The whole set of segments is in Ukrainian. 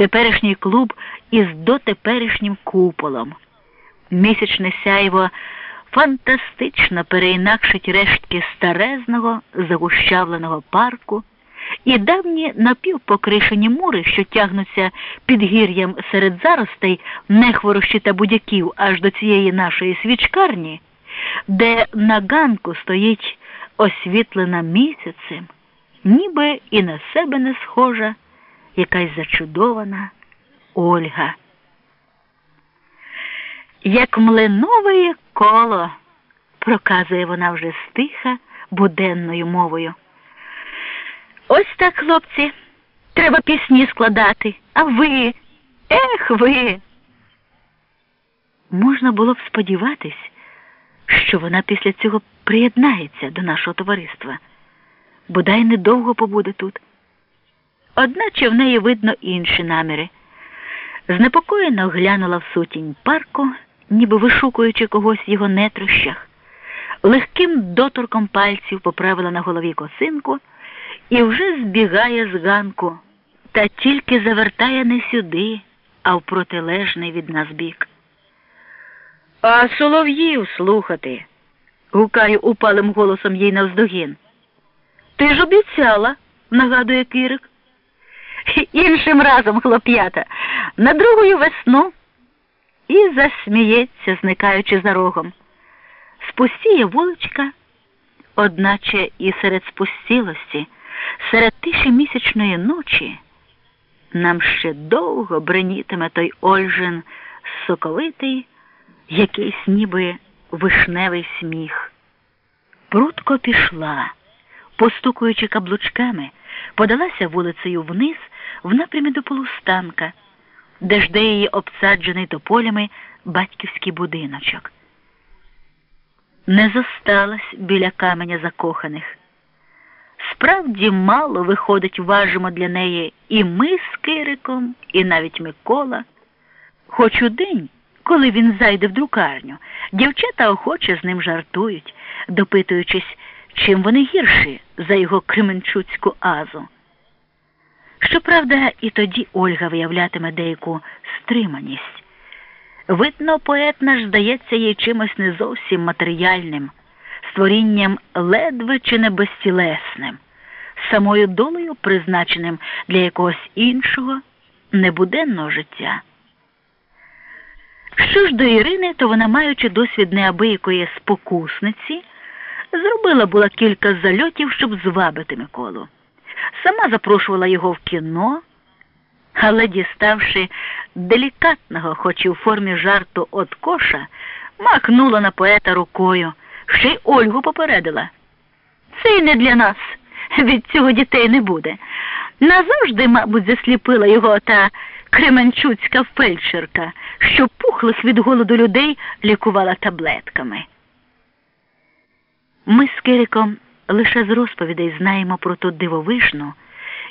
теперішній клуб із дотеперішнім куполом. Місячне сяйво фантастично переінакшить рештки старезного загущавленого парку і давні напівпокришені мури, що тягнуться під гір'ям серед заростей, нехворощі та будяків аж до цієї нашої свічкарні, де на ганку стоїть освітлена місяцем, ніби і на себе не схожа, якась зачудована Ольга. Як млинове коло, проказує вона вже стиха буденною мовою. Ось так, хлопці, треба пісні складати. А ви, ех ви. Можна було б сподіватись, що вона після цього приєднається до нашого товариства, бодай недовго побуде тут. Одначе в неї видно інші наміри. Знепокоєно глянула в сутінь парку, ніби вишукуючи когось в його нетрощах, легким доторком пальців поправила на голові косинку і вже збігає з ганку, та тільки завертає не сюди, а в протилежний від нас бік. А солов'їв слухати, гукаю упалим голосом їй навздогін. Ти ж обіцяла, нагадує Кирик. Іншим разом, хлоп'ята, на другою весну і засміється, зникаючи за рогом. Спустіє вуличка, одначе і серед спустілості, серед тиші місячної ночі, нам ще довго бренітиме той Ольжин соковитий, якийсь ніби вишневий сміх. Прутко пішла, постукуючи каблучками, подалася вулицею вниз в напрямі до полустанка, де жде її обсаджений тополями батьківський будиночок. Не зосталась біля каменя закоханих. Справді мало виходить, важимо для неї і ми з Кириком, і навіть Микола. Хоч у день, коли він зайде в друкарню, дівчата охоче з ним жартують, допитуючись, чим вони гірші за його кременчуцьку азу. Щоправда, і тоді Ольга виявлятиме деяку стриманість. Видно, поет наш здається їй чимось не зовсім матеріальним, створінням ледве чи не безтілесним, самою долею призначеним для якогось іншого небуденного життя. Що ж до Ірини, то вона, маючи досвід неабиякої спокусниці, зробила була кілька зальотів, щоб звабити Миколу. Сама запрошувала його в кіно, але, діставши делікатного, хоч і в формі жарту от коша, махнула на поета рукою, ще й Ольгу попередила. Це й не для нас, від цього дітей не буде. Назавжди, мабуть, засліпила його та кременчуцька фельдшерка, що пухлих від голоду людей лікувала таблетками. Ми з Кириком лише з розповідей знаємо про ту дивовижну,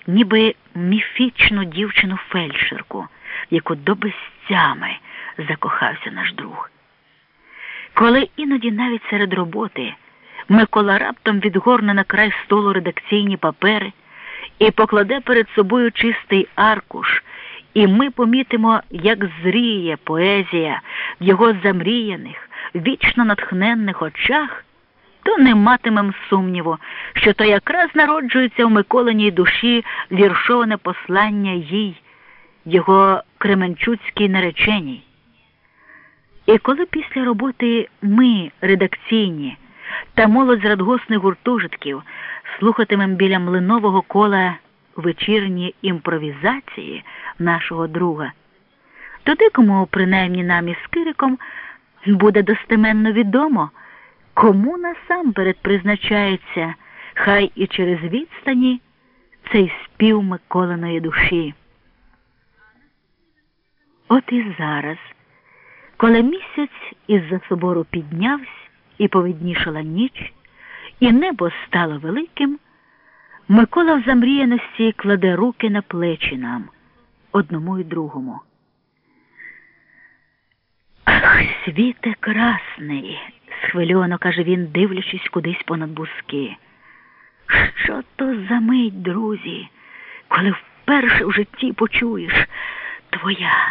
ніби міфічну дівчину фельдшерку, яку до безтями закохався наш друг. Коли іноді навіть серед роботи Микола раптом відгорне на край столу редакційні папери і покладе перед собою чистий аркуш, і ми помітимо, як зріє поезія в його замріяних, вічно натхненних очах то не матимем сумніву, що то якраз народжується в Миколиній душі віршоване послання їй, його кременчуцькій нареченій. І коли після роботи ми, редакційні, та молодь з радгосних гуртожитків слухатимем біля млинового кола вечірні імпровізації нашого друга, то декому, принаймні нам із Кириком, буде достеменно відомо. Кому насамперед призначається, хай і через відстані цей спів Миколиної душі. От і зараз, коли місяць із-за собору піднявся і повіднішала ніч, і небо стало великим, Микола в замріяності кладе руки на плечі нам, одному і другому. Ах, світе красний! Схвильовано каже він, дивлячись кудись понад бузки. Що то за мить, друзі, коли вперше в житті почуєш, твоя.